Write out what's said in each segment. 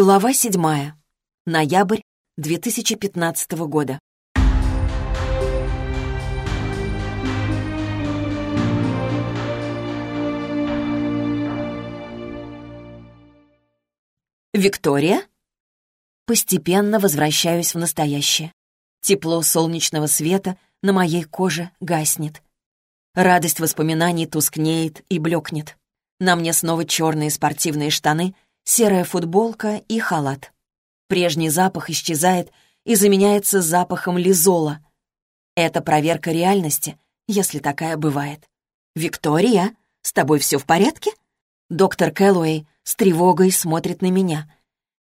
Глава седьмая. Ноябрь 2015 года. Виктория? Постепенно возвращаюсь в настоящее. Тепло солнечного света на моей коже гаснет. Радость воспоминаний тускнеет и блекнет. На мне снова черные спортивные штаны — серая футболка и халат. Прежний запах исчезает и заменяется запахом лизола. Это проверка реальности, если такая бывает. «Виктория, с тобой все в порядке?» Доктор Кэллоуэй с тревогой смотрит на меня.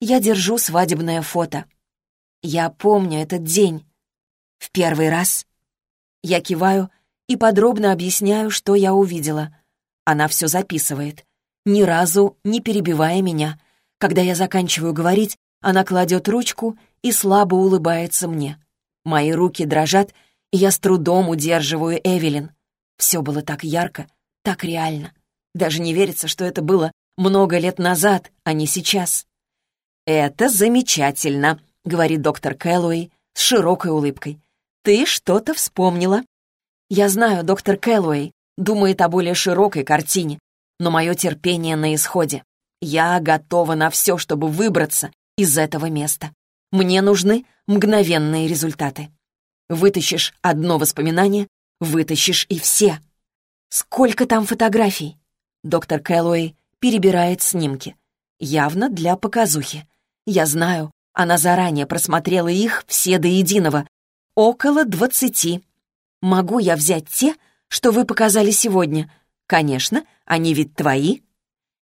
Я держу свадебное фото. Я помню этот день. В первый раз. Я киваю и подробно объясняю, что я увидела. Она все записывает ни разу не перебивая меня. Когда я заканчиваю говорить, она кладет ручку и слабо улыбается мне. Мои руки дрожат, и я с трудом удерживаю Эвелин. Все было так ярко, так реально. Даже не верится, что это было много лет назад, а не сейчас. «Это замечательно», — говорит доктор Кэллоуэй с широкой улыбкой. «Ты что-то вспомнила». «Я знаю, доктор Кэллоуэй думает о более широкой картине, но мое терпение на исходе. Я готова на все, чтобы выбраться из этого места. Мне нужны мгновенные результаты. Вытащишь одно воспоминание, вытащишь и все. Сколько там фотографий? Доктор Кэллоуэй перебирает снимки. Явно для показухи. Я знаю, она заранее просмотрела их все до единого. Около двадцати. Могу я взять те, что вы показали сегодня? Конечно, они ведь твои.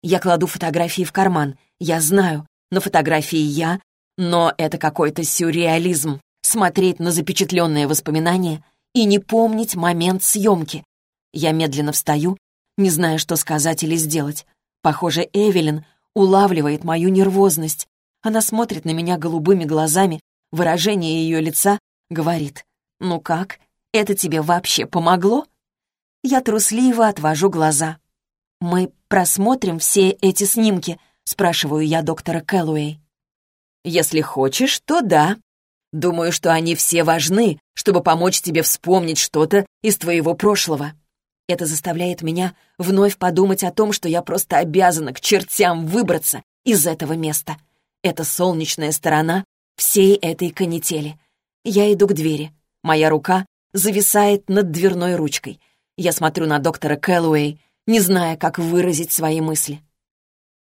Я кладу фотографии в карман. Я знаю, на фотографии я, но это какой-то сюрреализм. Смотреть на запечатленные воспоминания и не помнить момент съемки. Я медленно встаю, не зная, что сказать или сделать. Похоже, Эвелин улавливает мою нервозность. Она смотрит на меня голубыми глазами, выражение ее лица говорит «Ну как, это тебе вообще помогло?» Я трусливо отвожу глаза. «Мы просмотрим все эти снимки?» — спрашиваю я доктора Кэллоуэй. «Если хочешь, то да. Думаю, что они все важны, чтобы помочь тебе вспомнить что-то из твоего прошлого. Это заставляет меня вновь подумать о том, что я просто обязана к чертям выбраться из этого места. Это солнечная сторона всей этой канители. Я иду к двери. Моя рука зависает над дверной ручкой. Я смотрю на доктора Кэллоуэй, не зная, как выразить свои мысли.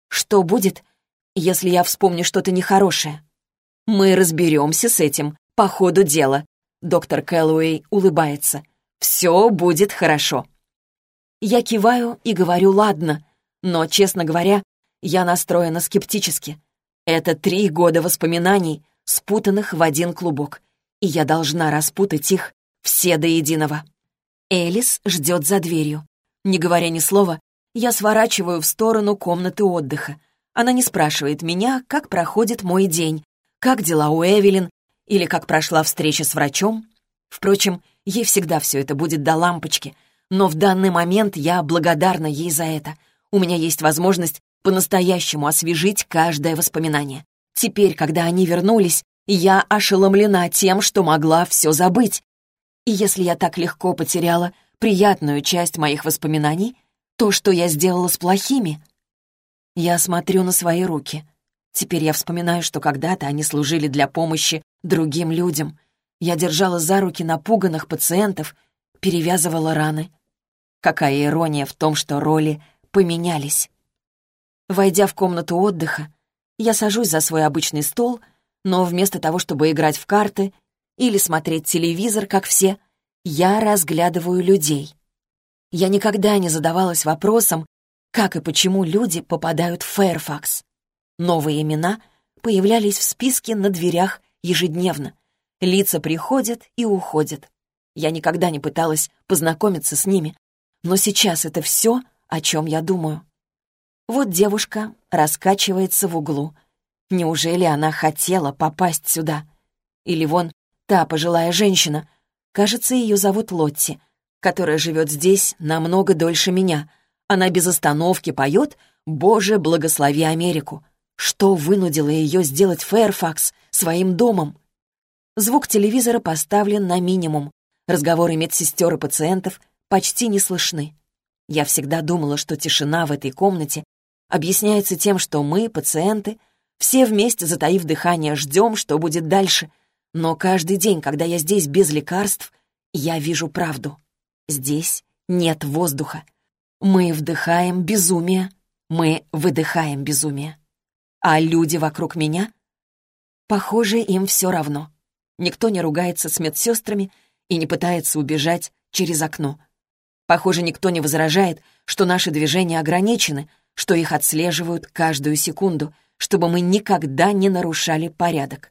Что будет, если я вспомню что-то нехорошее? Мы разберемся с этим по ходу дела. Доктор Кэллоуэй улыбается. Все будет хорошо. Я киваю и говорю «ладно», но, честно говоря, я настроена скептически. Это три года воспоминаний, спутанных в один клубок, и я должна распутать их все до единого. Элис ждет за дверью. Не говоря ни слова, я сворачиваю в сторону комнаты отдыха. Она не спрашивает меня, как проходит мой день, как дела у Эвелин или как прошла встреча с врачом. Впрочем, ей всегда все это будет до лампочки, но в данный момент я благодарна ей за это. У меня есть возможность по-настоящему освежить каждое воспоминание. Теперь, когда они вернулись, я ошеломлена тем, что могла все забыть. И если я так легко потеряла приятную часть моих воспоминаний, то, что я сделала с плохими? Я смотрю на свои руки. Теперь я вспоминаю, что когда-то они служили для помощи другим людям. Я держала за руки напуганных пациентов, перевязывала раны. Какая ирония в том, что роли поменялись. Войдя в комнату отдыха, я сажусь за свой обычный стол, но вместо того, чтобы играть в карты или смотреть телевизор, как все, я разглядываю людей. Я никогда не задавалась вопросом, как и почему люди попадают в Фэрфакс. Новые имена появлялись в списке на дверях ежедневно. Лица приходят и уходят. Я никогда не пыталась познакомиться с ними, но сейчас это все, о чем я думаю. Вот девушка раскачивается в углу. Неужели она хотела попасть сюда? Или вон Та пожилая женщина, кажется, ее зовут Лотти, которая живет здесь намного дольше меня. Она без остановки поет «Боже, благослови Америку». Что вынудило ее сделать Фэрфакс своим домом? Звук телевизора поставлен на минимум. Разговоры медсестер и пациентов почти не слышны. Я всегда думала, что тишина в этой комнате объясняется тем, что мы, пациенты, все вместе, затаив дыхание, ждем, что будет дальше. Но каждый день, когда я здесь без лекарств, я вижу правду. Здесь нет воздуха. Мы вдыхаем безумие, мы выдыхаем безумие. А люди вокруг меня? Похоже, им все равно. Никто не ругается с медсестрами и не пытается убежать через окно. Похоже, никто не возражает, что наши движения ограничены, что их отслеживают каждую секунду, чтобы мы никогда не нарушали порядок.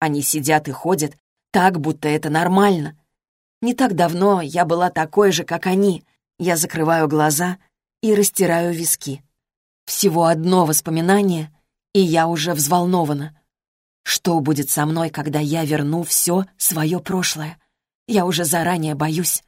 Они сидят и ходят так, будто это нормально. Не так давно я была такой же, как они. Я закрываю глаза и растираю виски. Всего одно воспоминание, и я уже взволнована. Что будет со мной, когда я верну все свое прошлое? Я уже заранее боюсь.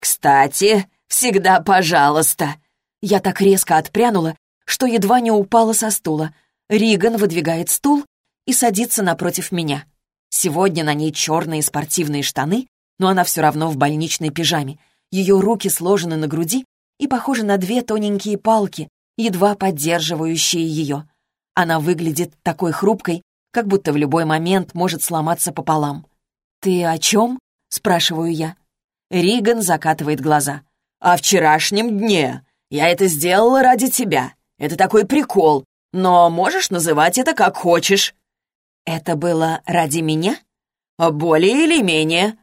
«Кстати, всегда пожалуйста!» Я так резко отпрянула, что едва не упала со стула. Риган выдвигает стул и садится напротив меня. Сегодня на ней черные спортивные штаны, но она все равно в больничной пижаме. Ее руки сложены на груди и похожи на две тоненькие палки, едва поддерживающие ее. Она выглядит такой хрупкой, как будто в любой момент может сломаться пополам. «Ты о чем?» — спрашиваю я. Риган закатывает глаза. «О вчерашнем дне. Я это сделала ради тебя. Это такой прикол. Но можешь называть это как хочешь». «Это было ради меня?» «Более или менее».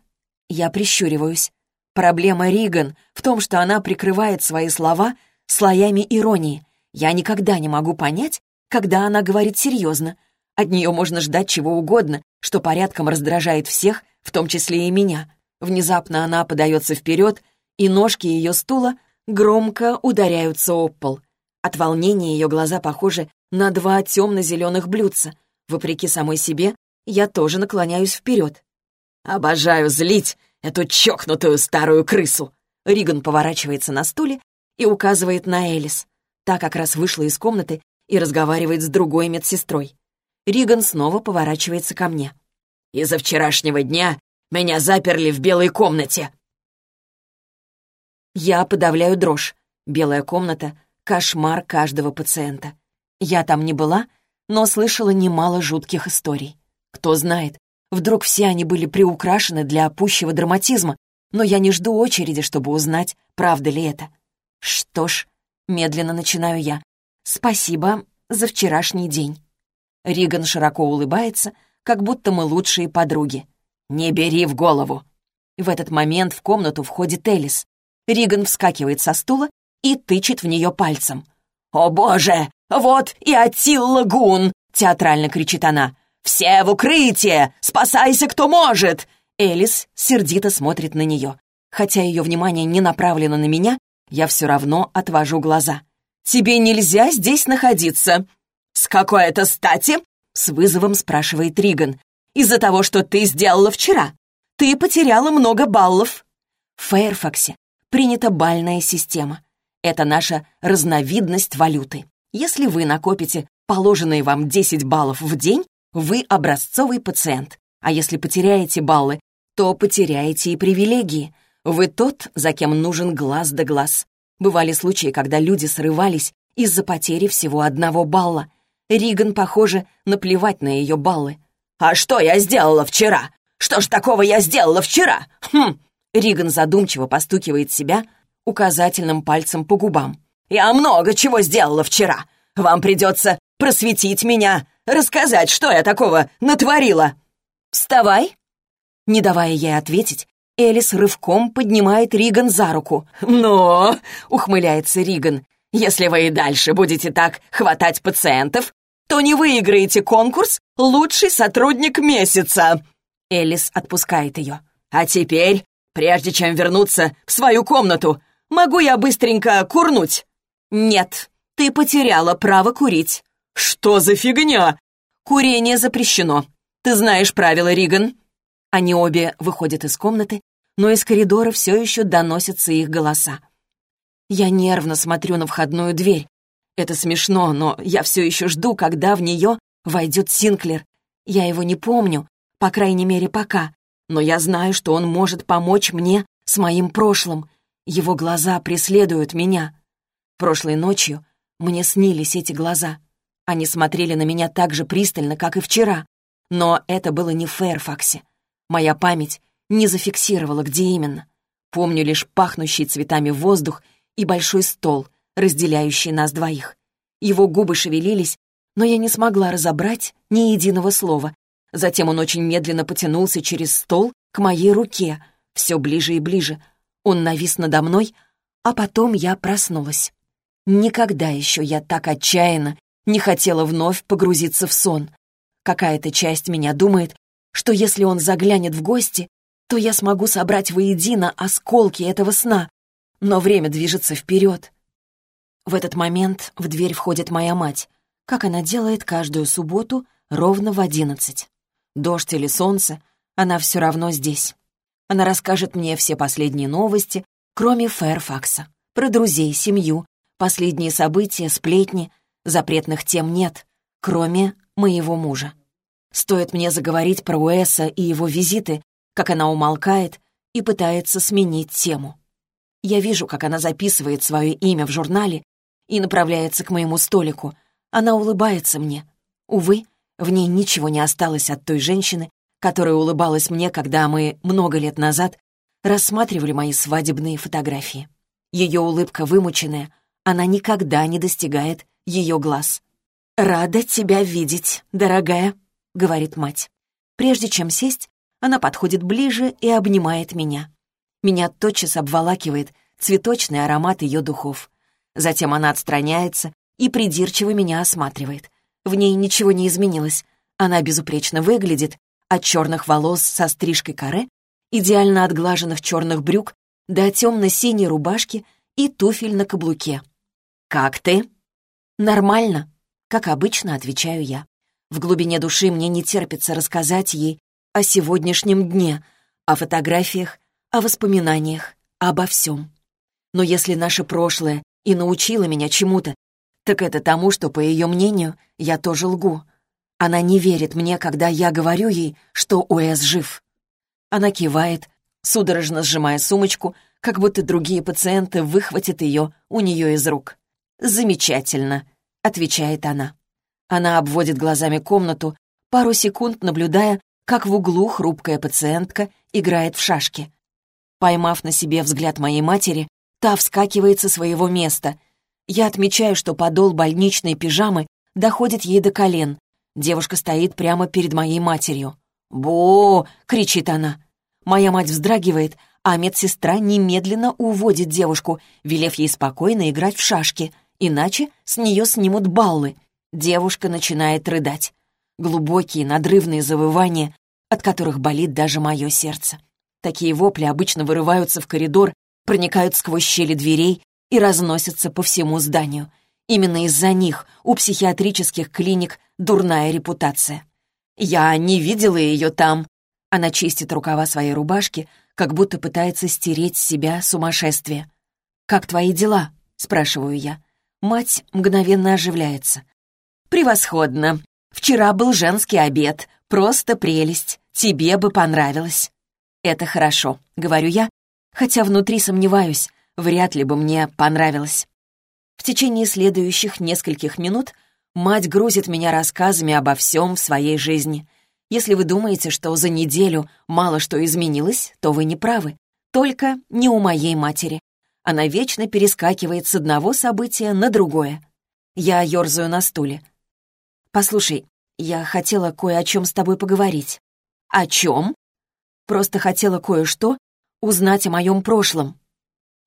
Я прищуриваюсь. Проблема Риган в том, что она прикрывает свои слова слоями иронии. Я никогда не могу понять, когда она говорит серьезно. От нее можно ждать чего угодно, что порядком раздражает всех, в том числе и меня. Внезапно она подается вперед, и ножки ее стула громко ударяются об пол. От волнения ее глаза похожи на два темно-зеленых блюдца. Вопреки самой себе, я тоже наклоняюсь вперед. «Обожаю злить эту чокнутую старую крысу!» Риган поворачивается на стуле и указывает на Элис. Та как раз вышла из комнаты и разговаривает с другой медсестрой. Риган снова поворачивается ко мне. «Из-за вчерашнего дня меня заперли в белой комнате!» Я подавляю дрожь. Белая комната — кошмар каждого пациента. Я там не была, но слышала немало жутких историй. Кто знает, вдруг все они были приукрашены для пущего драматизма, но я не жду очереди, чтобы узнать, правда ли это. Что ж, медленно начинаю я. Спасибо за вчерашний день. Риган широко улыбается, как будто мы лучшие подруги. «Не бери в голову!» В этот момент в комнату входит Элис. Риган вскакивает со стула и тычет в нее пальцем. «О боже! Вот и Аттилла Гун!» — театрально кричит она. «Все в укрытие! Спасайся, кто может!» Элис сердито смотрит на нее. Хотя ее внимание не направлено на меня, я все равно отвожу глаза. «Тебе нельзя здесь находиться!» «С какой это стати?» — с вызовом спрашивает Риган. «Из-за того, что ты сделала вчера. Ты потеряла много баллов». В Фэйрфаксе принята бальная система. Это наша разновидность валюты. Если вы накопите положенные вам 10 баллов в день, вы образцовый пациент. А если потеряете баллы, то потеряете и привилегии. Вы тот, за кем нужен глаз да глаз. Бывали случаи, когда люди срывались из-за потери всего одного балла. Риган, похоже, наплевать на ее баллы. «А что я сделала вчера? Что ж такого я сделала вчера? Хм!» Риган задумчиво постукивает себя указательным пальцем по губам. «Я много чего сделала вчера. Вам придется просветить меня, рассказать, что я такого натворила. Вставай!» Не давая ей ответить, Элис рывком поднимает Риган за руку. «Но!» — ухмыляется Риган. «Если вы и дальше будете так хватать пациентов, то не выиграете конкурс «Лучший сотрудник месяца». Элис отпускает ее. «А теперь, прежде чем вернуться в свою комнату, могу я быстренько курнуть?» «Нет, ты потеряла право курить». «Что за фигня?» «Курение запрещено. Ты знаешь правила, Риган». Они обе выходят из комнаты, но из коридора все еще доносятся их голоса. Я нервно смотрю на входную дверь. Это смешно, но я все еще жду, когда в нее войдет Синклер. Я его не помню, по крайней мере, пока. Но я знаю, что он может помочь мне с моим прошлым. Его глаза преследуют меня. Прошлой ночью мне снились эти глаза. Они смотрели на меня так же пристально, как и вчера. Но это было не в Фэрфаксе. Моя память не зафиксировала, где именно. Помню лишь пахнущий цветами воздух и большой стол, разделяющий нас двоих. Его губы шевелились, но я не смогла разобрать ни единого слова. Затем он очень медленно потянулся через стол к моей руке, все ближе и ближе. Он навис надо мной, а потом я проснулась. Никогда еще я так отчаянно не хотела вновь погрузиться в сон. Какая-то часть меня думает, что если он заглянет в гости, то я смогу собрать воедино осколки этого сна. Но время движется вперед. В этот момент в дверь входит моя мать, как она делает каждую субботу ровно в одиннадцать. Дождь или солнце, она все равно здесь. Она расскажет мне все последние новости, кроме Фэрфакса, про друзей, семью, последние события, сплетни. Запретных тем нет, кроме моего мужа. Стоит мне заговорить про Уэса и его визиты, как она умолкает и пытается сменить тему. Я вижу, как она записывает свое имя в журнале и направляется к моему столику. Она улыбается мне. Увы, в ней ничего не осталось от той женщины, которая улыбалась мне, когда мы много лет назад рассматривали мои свадебные фотографии. Ее улыбка вымученная, она никогда не достигает ее глаз. «Рада тебя видеть, дорогая», — говорит мать. Прежде чем сесть, она подходит ближе и обнимает меня. Меня тотчас обволакивает цветочный аромат ее духов. Затем она отстраняется и придирчиво меня осматривает. В ней ничего не изменилось. Она безупречно выглядит, от черных волос со стрижкой каре, идеально отглаженных черных брюк до темно-синей рубашки и туфель на каблуке. «Как ты?» «Нормально», — как обычно отвечаю я. В глубине души мне не терпится рассказать ей о сегодняшнем дне, о фотографиях, о воспоминаниях, обо всем. Но если наше прошлое и научило меня чему-то, так это тому, что, по ее мнению, я тоже лгу. Она не верит мне, когда я говорю ей, что Уэс жив. Она кивает, судорожно сжимая сумочку, как будто другие пациенты выхватят ее у нее из рук. «Замечательно», — отвечает она. Она обводит глазами комнату, пару секунд наблюдая, как в углу хрупкая пациентка играет в шашки. Поймав на себе взгляд моей матери, та вскакивает со своего места. Я отмечаю, что подол больничной пижамы доходит ей до колен. Девушка стоит прямо перед моей матерью. «Бо!» — кричит она. Моя мать вздрагивает, а медсестра немедленно уводит девушку, велев ей спокойно играть в шашки иначе с нее снимут баллы. Девушка начинает рыдать. Глубокие, надрывные завывания, от которых болит даже мое сердце. Такие вопли обычно вырываются в коридор, проникают сквозь щели дверей и разносятся по всему зданию. Именно из-за них у психиатрических клиник дурная репутация. «Я не видела ее там». Она чистит рукава своей рубашки, как будто пытается стереть с себя сумасшествие. «Как твои дела?» — спрашиваю я. Мать мгновенно оживляется. «Превосходно! Вчера был женский обед. Просто прелесть. Тебе бы понравилось». «Это хорошо», — говорю я, хотя внутри сомневаюсь, вряд ли бы мне понравилось. В течение следующих нескольких минут мать грузит меня рассказами обо всем в своей жизни. Если вы думаете, что за неделю мало что изменилось, то вы не правы. Только не у моей матери. Она вечно перескакивает с одного события на другое. Я ерзаю на стуле. «Послушай, я хотела кое о чем с тобой поговорить». «О чем?» «Просто хотела кое-что узнать о моем прошлом».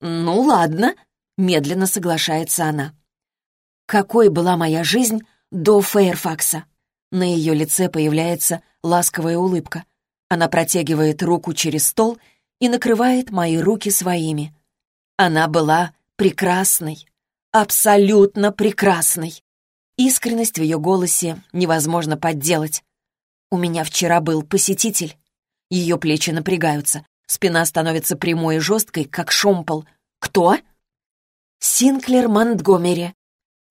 «Ну, ладно», — медленно соглашается она. «Какой была моя жизнь до Фейрфакса?» На ее лице появляется ласковая улыбка. Она протягивает руку через стол и накрывает мои руки своими. Она была прекрасной, абсолютно прекрасной. Искренность в ее голосе невозможно подделать. У меня вчера был посетитель. Ее плечи напрягаются, спина становится прямой и жесткой, как шомпол. Кто? Синклер Монтгомери.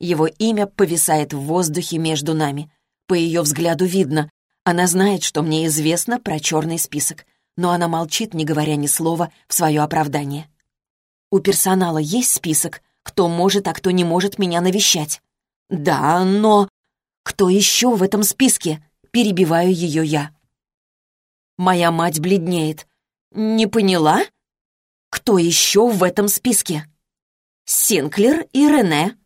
Его имя повисает в воздухе между нами. По ее взгляду видно. Она знает, что мне известно про черный список, но она молчит, не говоря ни слова в свое оправдание. У персонала есть список, кто может, а кто не может меня навещать. Да, но... Кто еще в этом списке? Перебиваю ее я. Моя мать бледнеет. Не поняла? Кто еще в этом списке? Синклер и Рене.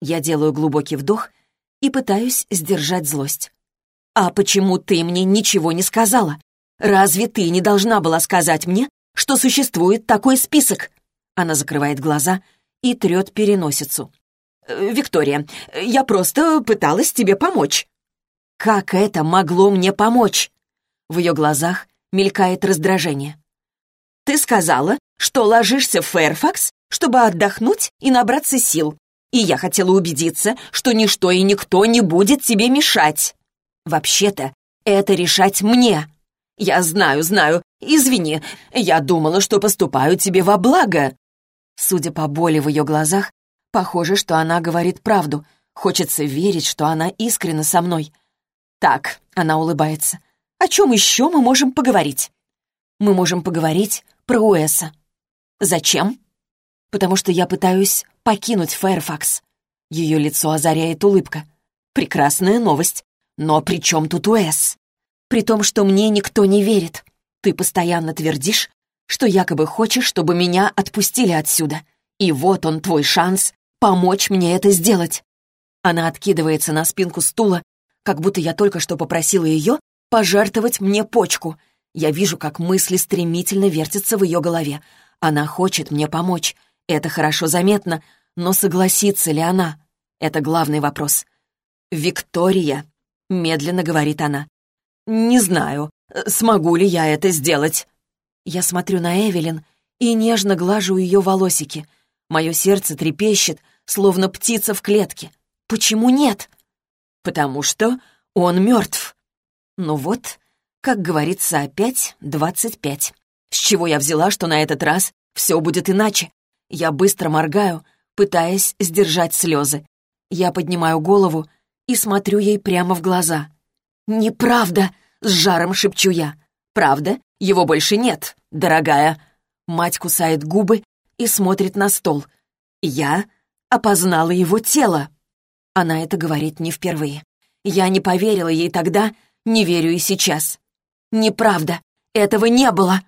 Я делаю глубокий вдох и пытаюсь сдержать злость. «А почему ты мне ничего не сказала? Разве ты не должна была сказать мне, что существует такой список?» Она закрывает глаза и трет переносицу. «Э, «Виктория, я просто пыталась тебе помочь». «Как это могло мне помочь?» В ее глазах мелькает раздражение. «Ты сказала, что ложишься в Фэрфакс, чтобы отдохнуть и набраться сил, и я хотела убедиться, что ничто и никто не будет тебе мешать. Вообще-то, это решать мне. Я знаю, знаю. Извини, я думала, что поступаю тебе во благо. Судя по боли в ее глазах, похоже, что она говорит правду. Хочется верить, что она искренна со мной. Так, она улыбается. О чем еще мы можем поговорить? Мы можем поговорить про Уэса. Зачем? Потому что я пытаюсь покинуть Фэрфакс. Ее лицо озаряет улыбка. Прекрасная новость. Но при чем тут Уэс? При том, что мне никто не верит. Ты постоянно твердишь, что якобы хочешь, чтобы меня отпустили отсюда. И вот он, твой шанс помочь мне это сделать. Она откидывается на спинку стула, как будто я только что попросила ее пожертвовать мне почку. Я вижу, как мысли стремительно вертятся в ее голове. Она хочет мне помочь. Это хорошо заметно, но согласится ли она? Это главный вопрос. «Виктория», — медленно говорит она. «Не знаю, смогу ли я это сделать». Я смотрю на Эвелин и нежно глажу ее волосики. Мое сердце трепещет, словно птица в клетке. Почему нет? Потому что он мертв. Ну вот, как говорится, опять двадцать пять. С чего я взяла, что на этот раз все будет иначе? Я быстро моргаю, пытаясь сдержать слезы. Я поднимаю голову и смотрю ей прямо в глаза. «Неправда!» — с жаром шепчу я. «Правда? Его больше нет, дорогая». Мать кусает губы и смотрит на стол. «Я опознала его тело». Она это говорит не впервые. Я не поверила ей тогда, не верю и сейчас. «Неправда! Этого не было!»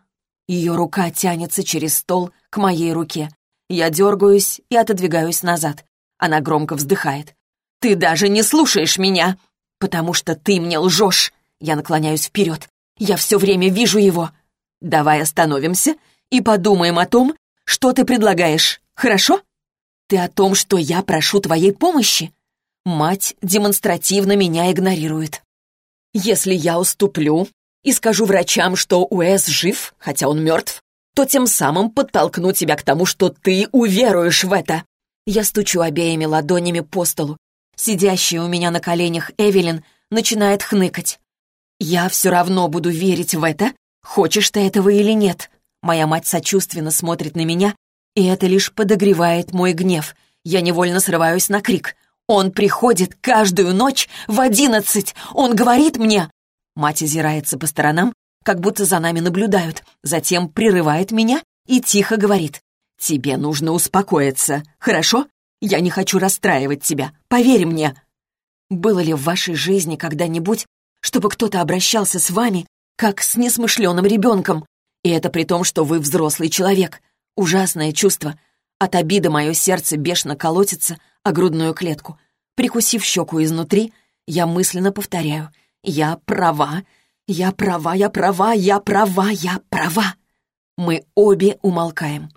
Ее рука тянется через стол к моей руке. Я дергаюсь и отодвигаюсь назад. Она громко вздыхает. «Ты даже не слушаешь меня, потому что ты мне лжешь!» Я наклоняюсь вперед. Я все время вижу его. Давай остановимся и подумаем о том, что ты предлагаешь, хорошо? Ты о том, что я прошу твоей помощи? Мать демонстративно меня игнорирует. Если я уступлю и скажу врачам, что Уэс жив, хотя он мертв, то тем самым подтолкну тебя к тому, что ты уверуешь в это. Я стучу обеими ладонями по столу. Сидящая у меня на коленях Эвелин начинает хныкать. «Я все равно буду верить в это, хочешь ты этого или нет». Моя мать сочувственно смотрит на меня, и это лишь подогревает мой гнев. Я невольно срываюсь на крик. «Он приходит каждую ночь в одиннадцать! Он говорит мне...» Мать озирается по сторонам, как будто за нами наблюдают, затем прерывает меня и тихо говорит. «Тебе нужно успокоиться, хорошо? Я не хочу расстраивать тебя, поверь мне». Было ли в вашей жизни когда-нибудь, чтобы кто-то обращался с вами, как с несмышленым ребенком? И это при том, что вы взрослый человек. Ужасное чувство. От обиды мое сердце бешено колотится о грудную клетку. Прикусив щеку изнутри, я мысленно повторяю. «Я права, «Я права, я права, я права, я права!» Мы обе умолкаем.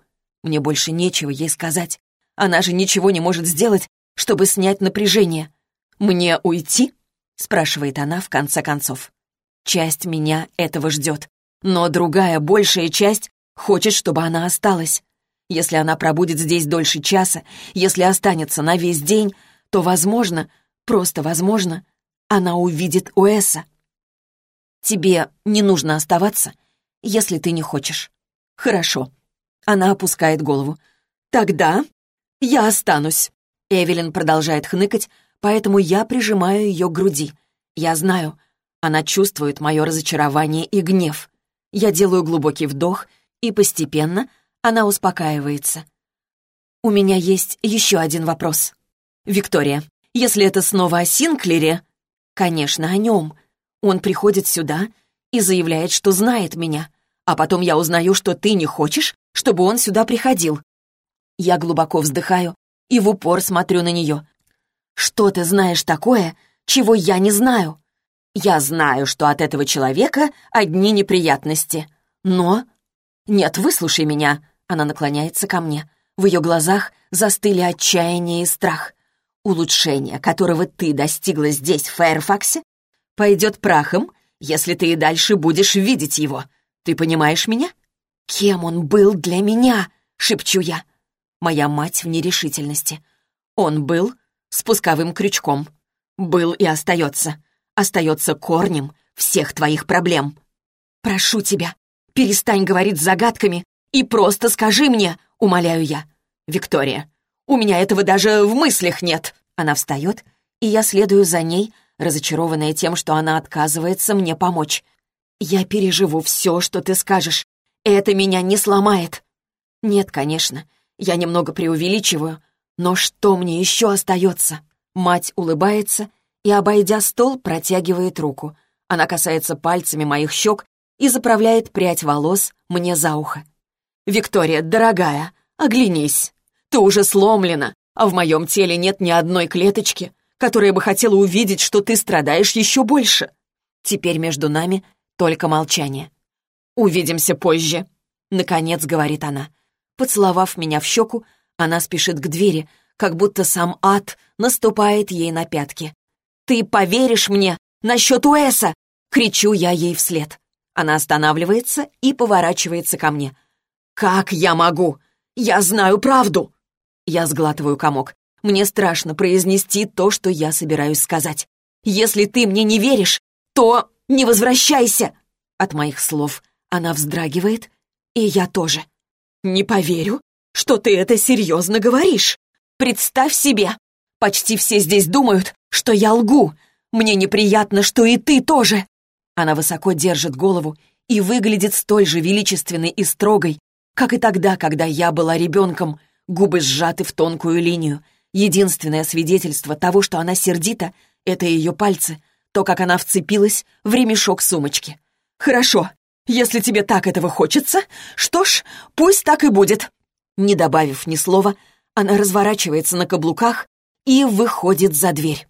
Мне больше нечего ей сказать. Она же ничего не может сделать, чтобы снять напряжение. «Мне уйти?» — спрашивает она в конце концов. Часть меня этого ждет, но другая, большая часть хочет, чтобы она осталась. Если она пробудет здесь дольше часа, если останется на весь день, то, возможно, просто возможно, она увидит Уэса. Тебе не нужно оставаться, если ты не хочешь. Хорошо. Она опускает голову. Тогда я останусь. Эвелин продолжает хныкать, поэтому я прижимаю ее к груди. Я знаю, она чувствует мое разочарование и гнев. Я делаю глубокий вдох, и постепенно она успокаивается. У меня есть еще один вопрос. Виктория, если это снова о Синклере... Конечно, о нем. Он приходит сюда и заявляет, что знает меня, а потом я узнаю, что ты не хочешь, чтобы он сюда приходил. Я глубоко вздыхаю и в упор смотрю на нее. Что ты знаешь такое, чего я не знаю? Я знаю, что от этого человека одни неприятности. Но... Нет, выслушай меня. Она наклоняется ко мне. В ее глазах застыли отчаяние и страх. Улучшение, которого ты достигла здесь, в Фэрфаксе, пойдет прахом, если ты и дальше будешь видеть его. Ты понимаешь меня? Кем он был для меня? Шепчу я. Моя мать в нерешительности. Он был спусковым крючком. Был и остается. Остается корнем всех твоих проблем. Прошу тебя, перестань говорить загадками и просто скажи мне, умоляю я. Виктория, у меня этого даже в мыслях нет. Она встает, и я следую за ней, разочарованная тем, что она отказывается мне помочь. Я переживу все, что ты скажешь. Это меня не сломает. Нет, конечно, я немного преувеличиваю, но что мне еще остается? Мать улыбается и, обойдя стол, протягивает руку. Она касается пальцами моих щек и заправляет прядь волос мне за ухо. «Виктория, дорогая, оглянись. Ты уже сломлена, а в моем теле нет ни одной клеточки, которая бы хотела увидеть, что ты страдаешь еще больше. Теперь между нами только молчание. «Увидимся позже», — наконец говорит она. Поцеловав меня в щеку, она спешит к двери, как будто сам ад наступает ей на пятки. «Ты поверишь мне насчет Уэса?» — кричу я ей вслед. Она останавливается и поворачивается ко мне. «Как я могу? Я знаю правду!» Я сглатываю комок. Мне страшно произнести то, что я собираюсь сказать. «Если ты мне не веришь, то не возвращайся!» От моих слов она вздрагивает, и я тоже. «Не поверю, что ты это серьезно говоришь. Представь себе, почти все здесь думают, что я лгу. Мне неприятно, что и ты тоже». Она высоко держит голову и выглядит столь же величественной и строгой, как и тогда, когда я была ребенком, губы сжаты в тонкую линию. Единственное свидетельство того, что она сердита, это ее пальцы, то, как она вцепилась в ремешок сумочки. «Хорошо, если тебе так этого хочется, что ж, пусть так и будет». Не добавив ни слова, она разворачивается на каблуках и выходит за дверь.